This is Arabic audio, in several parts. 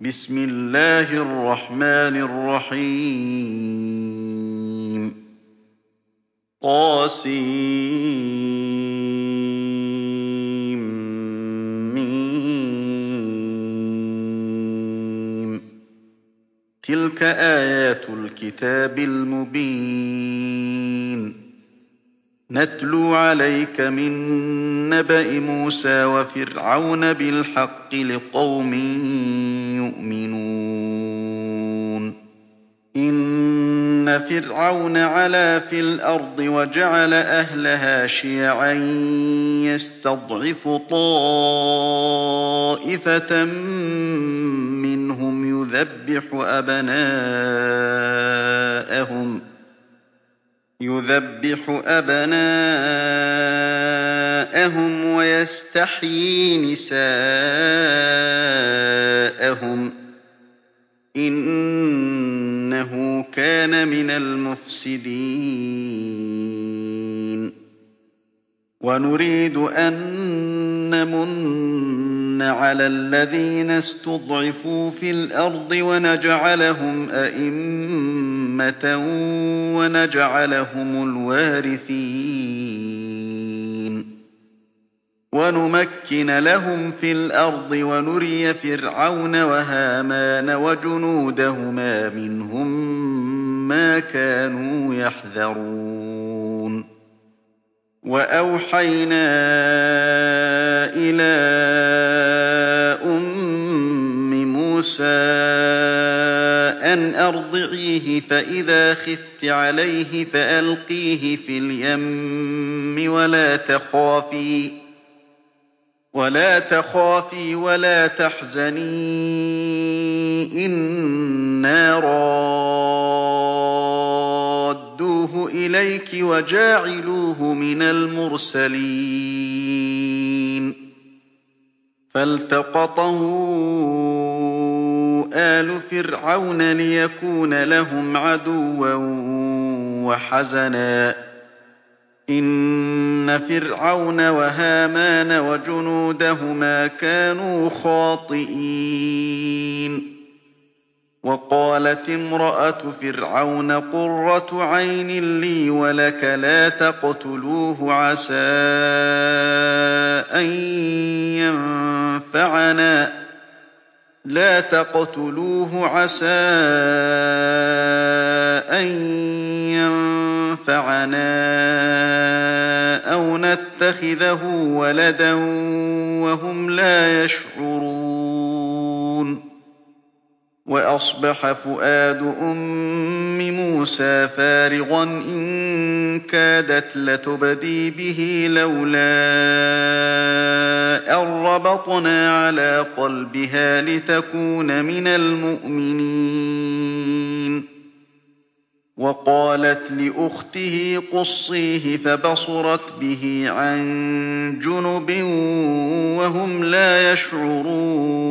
بِسْمِ اللَّهِ الرَّحْمَٰنِ الرَّحِيمِ. طسم تِلْكَ آيَاتُ الْكِتَابِ الْمُبِينِ. نَتْلُو عَلَيْكَ مِن نَّبَإِ مُوسَىٰ وَفِرْعَوْنَ بِالْحَقِّ لِقَوْمٍ يُؤْمِنُونَ إِنَّ فِرْعَوْنَ عَلَا فِي الْأَرْضِ وَجَعَلَ أَهْلَهَا شِيَعًا يَسْتَضْعِفُ طَائِفَةً مِّنْهُمْ يُذَبِّحُ أَبْنَاءَهُمْ وَيَسْتَحْيِي نِسَاءَهُمْ ۚ إِنَّهُ كَانَ مِنَ الْمُفْسِدِينَ وَنُرِيدُ أَن نَّمُنَّ عَلَى الَّذِينَ اسْتُضْعِفُوا فِي الْأَرْضِ وَنَجْعَلَهُمْ أَئِمَّةً وَنَجْعَلَهُمُ الْوَارِثِينَ وَنُمَكِّنَ لَهُمْ فِي الْأَرْضِ وَنُرِيَ فِرْعَوْنَ وَهَامَانَ وَجُنُودَهُمَا مِنْهُم مَّا كَانُوا يَحْذَرُونَ وَأَوْحَيْنَا إِلَىٰ مُوسَىٰ أَنْ أَرْضِعِيهِ فَإِذَا خِفْتِ عَلَيْهِ فَأَلْقِيهِ فِي الْيَمِّ وَلَا تَخَافِي وَلَا تَحْزَنِي إِنَّا رَادُّوهُ إِلَيْكِ وَجَاعِلُوهُ مِنَ الْمُرْسَلِينَ. فَالْتَقَطَهُ آلُ فِرْعَوْنَ لِيَكُونَ لَهُمْ عَدُوًّا وَحَزَنًا ۗ. إِنَّ فِرْعَوْنَ وَهَامَانَ وَجُنُودَهُمَا كَانُوا خَاطِئِينَ. وَقَالَتِ امْرَأَتُ فِرْعَوْنَ قُرَّةُ عَيْنٍ لِّي وَلَكَ ۖ لَا تَقْتُلُوهُ عَسَىٰ أَن يَنفَعَنَا. أَوْ نَتَّخِذَهُ وَلَدًا وَهُمْ لَا يَشْعُرُونَ. وَأَصْبَحَ فُؤَادُ أُمِّ مُوسَىٰ فَارِغًا ۖ إِن كَادَتْ لَتُبْدِي بِهِ لَوْلَا أَن رَّبَطْنَا عَلَىٰ قَلْبِهَا لِتَكُونَ مِنَ الْمُؤْمِنِينَ وَقَالَتْ لِأُخْتِهِ قُصِّيهِ ۖ فَبَصُرَتْ بِهِ عَن جُنُبٍ وَهُمْ لَا يَشْعُرُونَ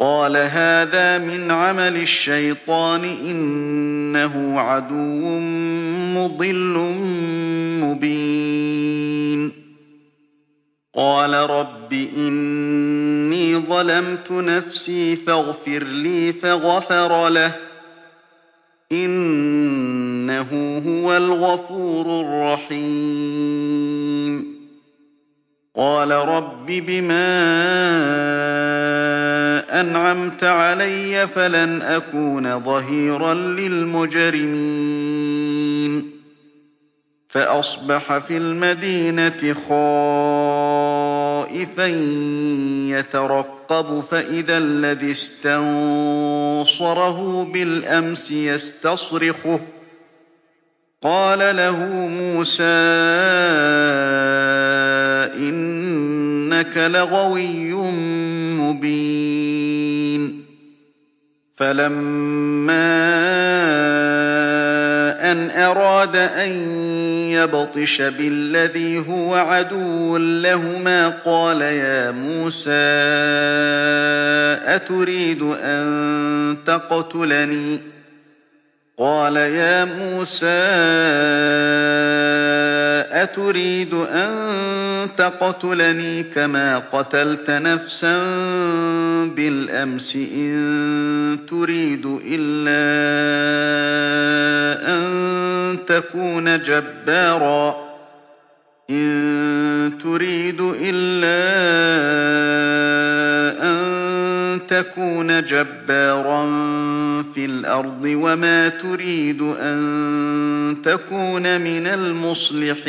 قَالَ هَٰذَا مِنْ عَمَلِ الشَّيْطَانِ ۖ إِنَّهُ عَدُوٌّ مُّضِلٌّ مُّبِينٌ. قَالَ رَبِّ إِنِّي ظَلَمْتُ نَفْسِي فَاغْفِرْ لِي فَغَفَرَ لَهُ ۚ. إِنَّهُ هُوَ الْغَفُورُ الرَّحِيمُ. قَالَ رَبِّ بِمَا أَنْعَمْتَ عَلَيَّ فَلَنْ أَكُونَ ظَهِيرًا لِّلْمُجْرِمِينَ. فَأَصْبَحَ فِي الْمَدِينَةِ خَائِفًا يَتَرَقَّبُ فَإِذَا الَّذِي اسْتَنصَرَهُ بِالْأَمْسِ يَسْتَصْرِخُهُ ۚ. قَالَ لَهُ مُوسَىٰ إِنَّكَ لَغَوِيٌّ مُّبِينٌ. فَلَمَّا أَنْ أَرَادَ أَن يَبْطِشَ بِالَّذِي هُوَ عَدُوٌّ لَّهُمَا قَالَ يَا مُوسَىٰ أَتُرِيدُ أَن تَقْتُلَنِي؟ كَمَا قَتَلْتَ نَفْسًا بِالْأَمْسِ إِن تُرِيدُ إِلَّا أَن تَكُونَ جَبَّارًا فِي الْأَرْضِ وَمَا تُرِيدُ أَن تَكُونَ مِنَ الْمُصْلِحِينَ.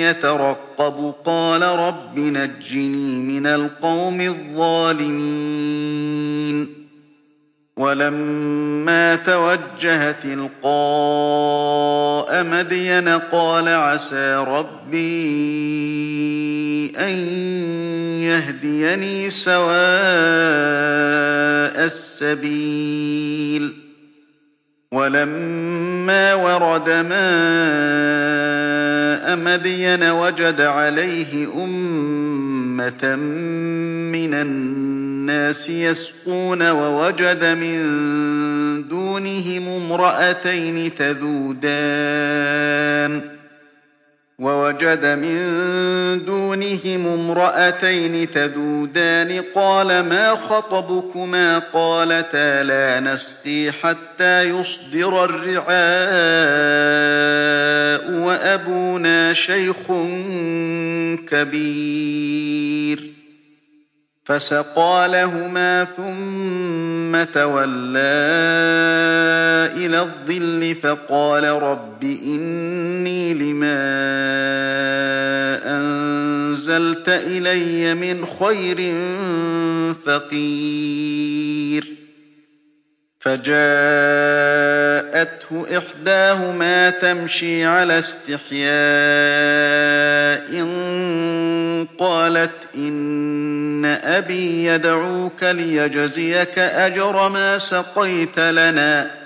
يَتَرَقَّبُ ۖ قَالَ رَبِّ نَجِّنِي مِنَ الْقَوْمِ الظَّالِمِينَ. وَلَمَّا تَوَجَّهَ تِلْقَاءَ مَدْيَنَ قَالَ عَسَىٰ رَبِّي أَن يَهْدِيَنِي سَوَاءَ السَّبِيلِ. وَلَمَّا وَرَدَ مَاءَ مَدْيَنَ وَجَدَ عَلَيْهِ أُمَّةً مِّنَ النَّاسِ يَسْقُونَ وَوَجَدَ مِن دُونِهِمُ امْرَأَتَيْنِ تَذُودَانِ قَالَ مَا خَطْبُكُمَا ۖ قَالَتَا لَا نَسْقِي حَتَّىٰ يُصْدِرَ الرِّعَاءُ وَأَبُونَا شَيْخٌ كَبِيرٌ. فَسَقَىٰ لَهُمَا ثُمَّ تَوَلَّىٰ إِلَى الظِّلِّ فَقَالَ رَبِّ إِنِّي لِمَا أَنزَلْتَ إِلَيَّ مِنْ خَيْرٍ فَقِيرٌ. فَجَاءَتْهُ إِحْدَاهُمَا تَمْشِي عَلَى اسْتِحْيَاءٍ. قَالَتْ إِنَّ أَبِي يَدْعُوكَ لِيَجْزِيَكَ أَجْرَ مَا سَقَيْتَ لَنَا ۚ.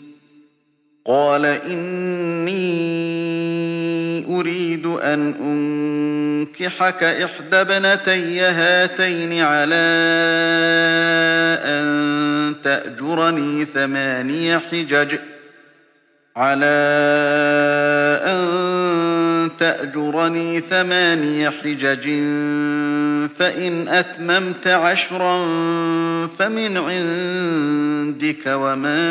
قَالَ إِنِّي أُرِيدُ أَنْ أُنكِحَكَ إِحْدَى ابْنَتَيَّ هَاتَيْنِ عَلَىٰ أَن تَأْجُرَنِي ثَمَانِيَ حِجَجٍ فَإِنْ أَتْمَمْتَ عَشْرًا فَمِنْ عِندِكَ ۖ وَمَا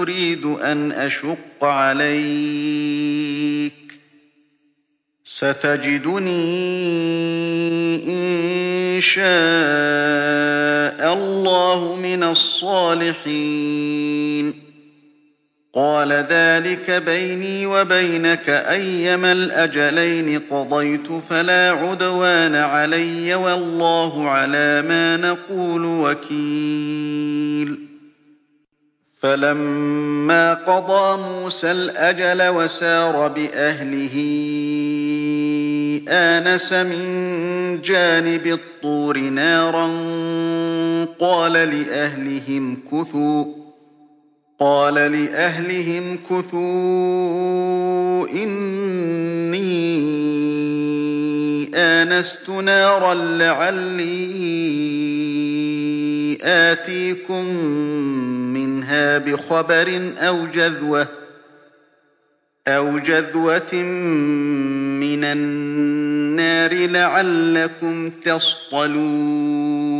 أُرِيدُ أَنْ أَشُقَّ عَلَيْكَ ۚ. سَتَجِدُنِي إِن شَاءَ اللَّهُ مِنَ الصَّالِحِينَ. قَالَ ذَٰلِكَ بَيْنِي وَبَيْنَكَ ۖ أَيَّمَا الْأَجَلَيْنِ قَضَيْتُ فَلَا عُدْوَانَ عَلَيَّ ۖ وَاللَّهُ عَلَىٰ مَا نَقُولُ وَكِيلٌ. فَلَمَّا قَضَىٰ مُوسَى الْأَجَلَ وَسَارَ بِأَهْلِهِ آنَسَ مِن جَانِبِ الطُّورِ نَارًا قَالَ لِأَهْلِهِ امْكُثُوا إِنِّي آنَسْتُ نَارًا لَّعَلِّي آتِيكُم مِّنْهَا بِخَبَرٍ أَوْ جَذْوَةٍ مِّنَ النَّارِ لَعَلَّكُمْ تَصْطَلُونَ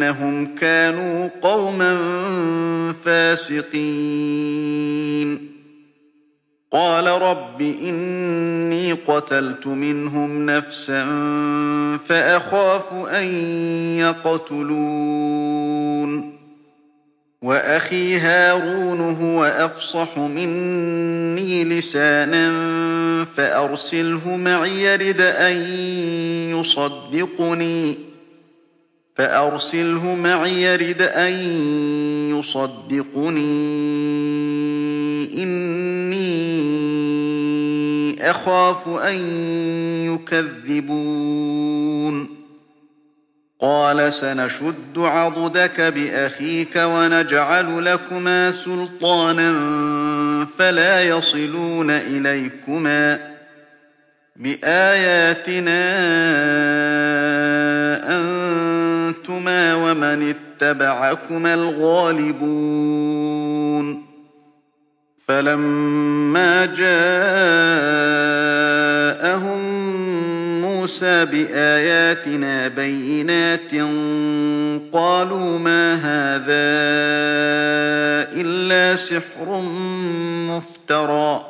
إِنَّهُمْ كَانُوا قَوْمًا فَاسِقِينَ. قَالَ رَبِّ إِنِّي قَتَلْتُ مِنْهُمْ نَفْسًا فَأَخَافُ أَن يَقْتُلُونِ. وَأَخِي هَارُونُ هُوَ أَفْصَحُ مِنِّي لِسَانًا فَأَرْسِلْهُ مَعِيَ رِدْءًا يُصَدِّقُنِي. إِنِّي أَخَافُ أَن يُكَذِّبُونِ. قَالَ سَنَشُدُّ عَضُدَكَ بِأَخِيكَ وَنَجْعَلُ لَكُمَا سُلْطَانًا فَلَا يَصِلُونَ إِلَيْكُمَا ۚ. بِآيَاتِنَا وَمَنِ اتَّبَعَكُمَا الْغَالِبُونَ فَلَمَّا جَاءَهُم مُّوسَىٰ بِآيَاتِنَا بَيِّنَاتٍ قَالُوا مَا هَٰذَا إِلَّا سِحْرٌ مُّفْتَرًى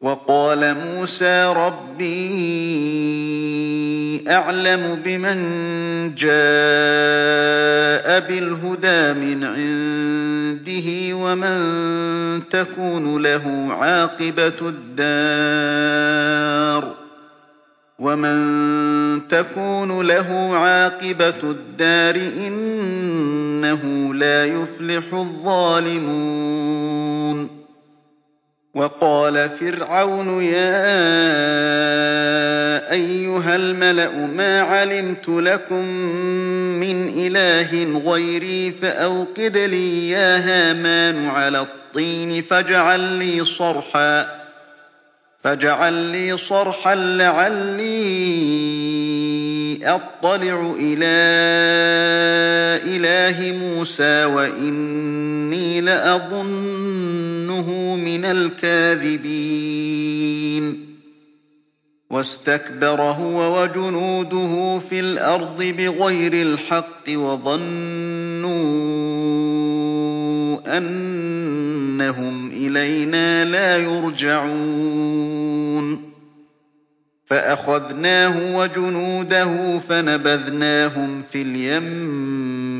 وَقَالَ مُوسَىٰ رَبِّي أَعْلَمُ بِمَن جَاءَ بِالْهُدَىٰ مِنْ عِندِهِ وَمَن تَكُونُ لَهُ عَاقِبَةُ الدَّارِ إِنَّهُ لَا يُفْلِحُ الظَّالِمُونَ وَقَالَ فِرْعَوْنُ يَا أَيُّهَا الْمَلَأُ مَا عَلِمْتُ لَكُم مِّنْ إِلَٰهٍ غَيْرِي فَأَوْقِدْ لِي يَا هَامَانُ عَلَى الطِّينِ فَاجْعَل لِّي صَرْحًا لَّعَلِّي أَطَّلِعُ إِلَىٰ إِلَٰهِ مُوسَىٰ وَإِنِّي لَأَظُنُّهُ مِنَ الْكَاذِبِينَ. وَاسْتَكْبَرَ هُوَ وَجُنُودُهُ فِي الْأَرْضِ بِغَيْرِ الْحَقِّ وَظَنُّوا أَنَّهُمْ إِلَيْنَا لَا يُرْجَعُونَ. فَأَخَذْنَاهُ وَجُنُودَهُ فَنَبَذْنَاهُمْ فِي الْيَمِّ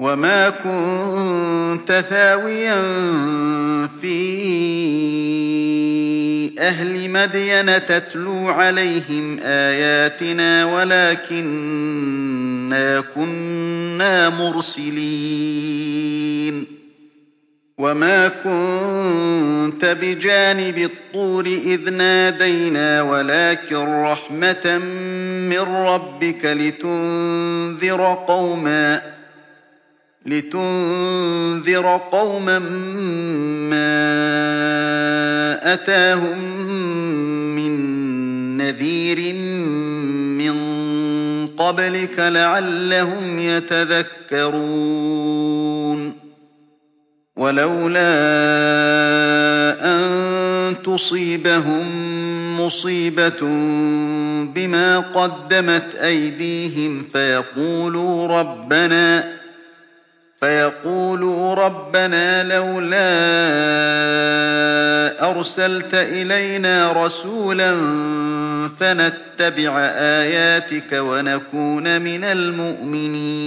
وَمَا كُنتَ ثَاوِيًا فِي أَهْلِ مَدْيَنَ تَتْلُو عَلَيْهِمْ آيَاتِنَا وَلَٰكِنَّا كُنَّا مُرْسِلِينَ وَمَا كُنتَ بِجَانِبِ الطُّورِ إِذْ نَادَيْنَا وَلَٰكِن رَّحْمَةً مِّن رَّبِّكَ لِّتُنذِرَ قَوْمًا مَّا أَتَاهُم مِّن نَّذِيرٍ مِّن قَبْلِكَ لَعَلَّهُمْ يَتَذَكَّرُونَ. وَلَوْلَا أَن تُصِيبَهُم مُّصِيبَةٌ بِمَا قَدَّمَتْ أَيْدِيهِمْ فَيَقُولُوا رَبَّنَا لَوْلَا أَرْسَلْتَ إِلَيْنَا رَسُولًا فَنَتَّبِعَ آيَاتِكَ وَنَكُونَ مِنَ الْمُؤْمِنِينَ.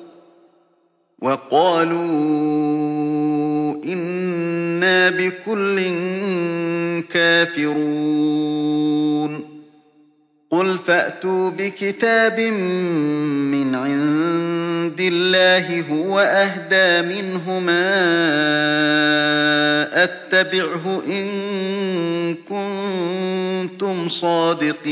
إِنَّا بِكُلٍّ كَافِرُونَ قُلْ فَأْتُوا بِكِتَابٍ مِّنْ عِندِ اللَّهِ هُوَ أَهْدَىٰ مِنْهُمَا أَتَّبِعْهُ إِن كُنتُمْ صَادِقِينَ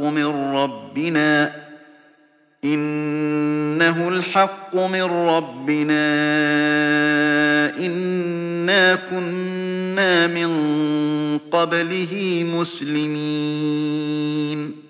مِن رَّبِّنَا. إِنَّا كُنَّا مِن قَبْلِهِ مُسْلِمِينَ.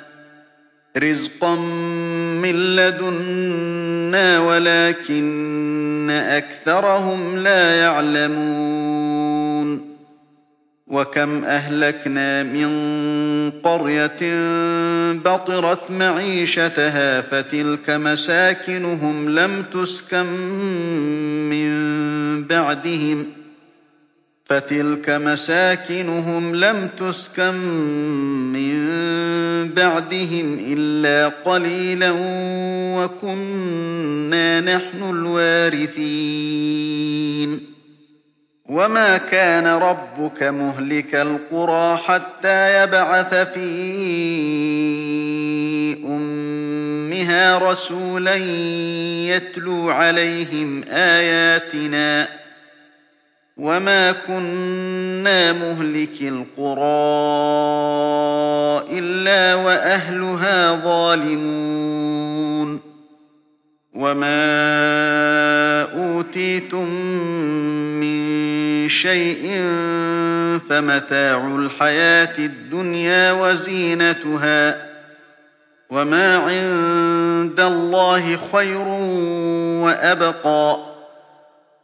وَلَٰكِنَّ أَكْثَرَهُمْ لَا يَعْلَمُونَ وَكَمْ أَهْلَكْنَا مِن قَرْيَةٍ بَطِرَتْ مَعِيشَتَهَا فَتِلْكَ مَسَاكِنُهُمْ لَمْ تُسْكَن مِّن بَعْدِهِمْ إِلَّا قَلِيلًا وَكُنَّا نَحْنُ الْوَارِثِينَ. وَمَا كَانَ رَبُّكَ مُهْلِكَ الْقُرَىٰ حَتَّىٰ يَبْعَثَ فِي أُمِّهَا رَسُولًا يَتْلُو عَلَيْهِمْ آيَاتِنَا ۚ. وَمَا كُنَّا مُهْلِكِي الْقُرَىٰ إِلَّا وَأَهْلُهَا ظَالِمُونَ وَمَا أُوتِيتُم مِّن شَيْءٍ فَمَتَاعُ الْحَيَاةِ الدُّنْيَا وَزِينَتُهَا ۚ وَمَا عِندَ اللَّهِ خَيْرٌ وَأَبْقَىٰ ۚ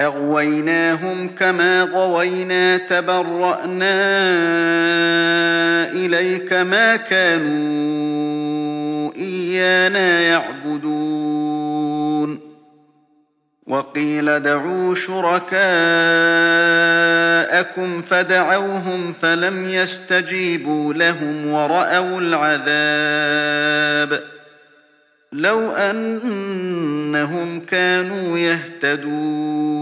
أَغْوَيْنَاهُمْ كَمَا غَوَيْنَا تَبَرَّأْنَا إِلَيْكَ مَا كَانُوا إِيَّانَا يَعْبُدُونَ. وَقِيلَ ادْعُوا شُرَكَاءَكُمْ فَدَعَوْهُمْ فَلَمْ يَسْتَجِيبُوا لَهُمْ وَرَأَوُا الْعَذَابَ. لَوْ أَنَّهُمْ كَانُوا يَهْتَدُونَ.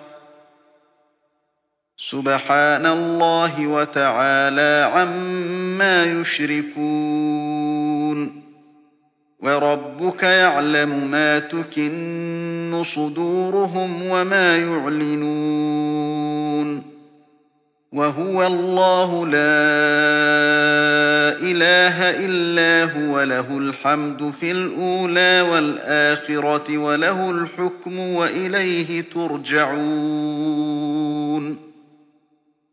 سُبْحَانَ اللَّهِ وَتَعَالَىٰ عَمَّا يُشْرِكُونَ وَرَبُّكَ يَعْلَمُ مَا تُكِنُّ صُدُورُهُمْ وَمَا يُعْلِنُونَ وَهُوَ اللَّهُ لَا إِلَٰهَ إِلَّا هُوَ ۖ لَهُ الْحَمْدُ فِي الْأُولَىٰ وَالْآخِرَةِ ۖ وَلَهُ الْحُكْمُ وَإِلَيْهِ تُرْجَعُونَ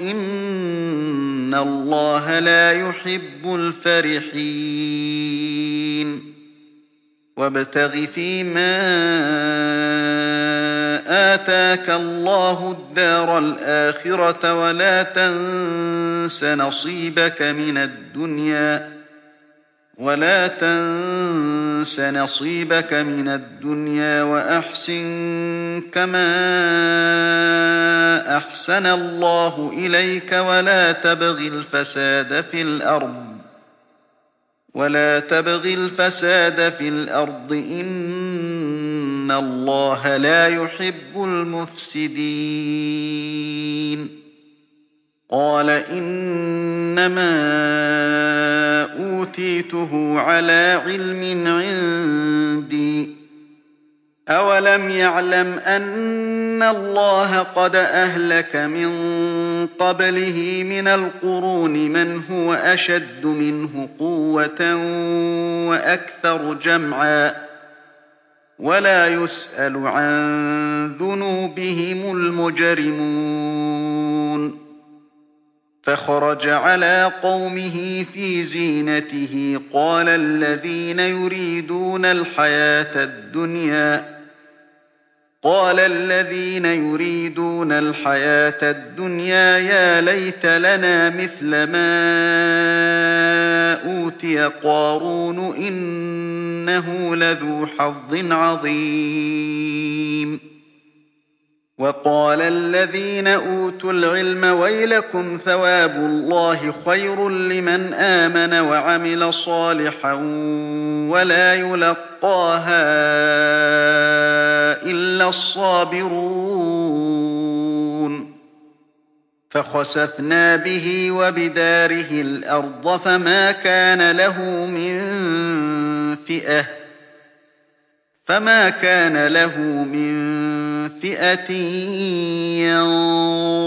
إِنَّ اللَّهَ لَا يُحِبُّ الْفَرِحِينَ. وَابْتَغِ فِيمَا آتَاكَ اللَّهُ الدَّارَ الْآخِرَةَ وَلَا تَنسَ نَصِيبَكَ مِنَ الدُّنْيَا وَأَحْسِن كَمَا أَحْسَنَ اللَّهُ إِلَيْكَ وَلَا تَبْغِ الْفَسَادَ فِي الْأَرْضِ ۖ إِنَّ اللَّهَ لَا يُحِبُّ الْمُفْسِدِينَ قَالَ إِنَّمَا أُوتِيتُهُ عَلَىٰ عِلْمٍ عِندِي ۚ. أَوَلَمْ يَعْلَمْ أَنَّ اللَّهَ قَدْ أَهْلَكَ مِن قَبْلِهِ مِنَ الْقُرُونِ مَنْ هُوَ أَشَدُّ مِنْهُ قُوَّةً وَأَكْثَرُ جَمْعًا. وَلَا يُسْأَلُ عَن ذُنُوبِهِمُ الْمُجْرِمُونَ. فَخَرَجَ عَلَىٰ قَوْمِهِ فِي زِينَتِهِ ۖ قَالَ الَّذِينَ يُرِيدُونَ الْحَيَاةَ الدُّنْيَا يَا لَيْتَ لَنَا مِثْلَ مَا أُوتِيَ قَارُونُ إِنَّهُ لَذُو حَظٍّ عَظِيمٍ وَقَالَ الَّذِينَ أُوتُوا الْعِلْمَ وَيْلَكُمْ ثَوَابُ اللَّهِ خَيْرٌ لِّمَنْ آمَنَ وَعَمِلَ صَالِحًا وَلَا يُلَقَّاهَا إِلَّا الصَّابِرُونَ. فَخَسَفْنَا بِهِ وَبِدَارِهِ الْأَرْضَ فَمَا كَانَ لَهُ مِن فِئَةٍ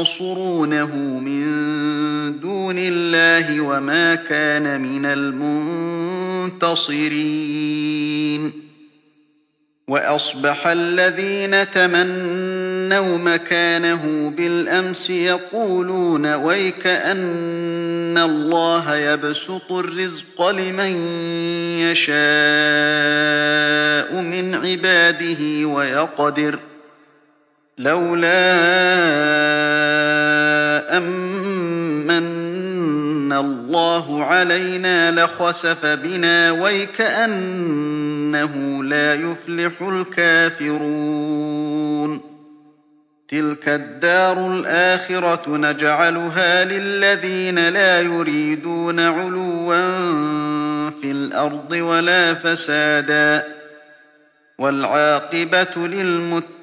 يَنصُرُونَهُ مِن دُونِ اللَّهِ وَمَا كَانَ مِنَ الْمُنتَصِرِينَ وَأَصْبَحَ الَّذِينَ تَمَنَّوْا مَكَانَهُ بِالْأَمْسِ يَقُولُونَ وَيْكَأَنَّ اللَّهَ يَبْسُطُ الرِّزْقَ لِمَن يَشَاءُ مِنْ عِبَادِهِ وَيَقْدِرُ ۖ لَوْلَا أَن مَّنَّ اللَّهُ عَلَيْنَا لَخَسَفَ بِنَا ۖ وَيْكَأَنَّهُ لَا يُفْلِحُ الْكَافِرُونَ. تِلْكَ الدَّارُ الْآخِرَةُ نَجْعَلُهَا لِلَّذِينَ لَا يُرِيدُونَ عُلُوًّا فِي الْأَرْضِ وَلَا فَسَادًا ۚ. وَالْعَاقِبَةُ لِلْمُتَّقِينَ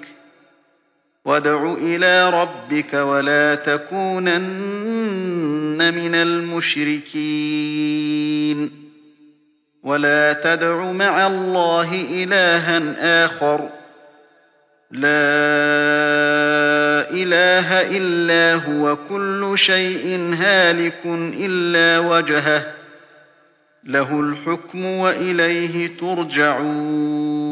وَادْعُ إِلَىٰ رَبِّكَ وَلَا تَكُونَنَّ مِنَ الْمُشْرِكِينَ وَلَا تَدْعُ مَعَ اللَّهِ إِلَٰهًا آخَرَ ۘ لَا إِلَٰهَ إِلَّا هُوَ ۚ كُلُّ شَيْءٍ هَالِكٌ إِلَّا وَجْهَهُ ۚ لَهُ الْحُكْمُ وَإِلَيْهِ تُرْجَعُونَ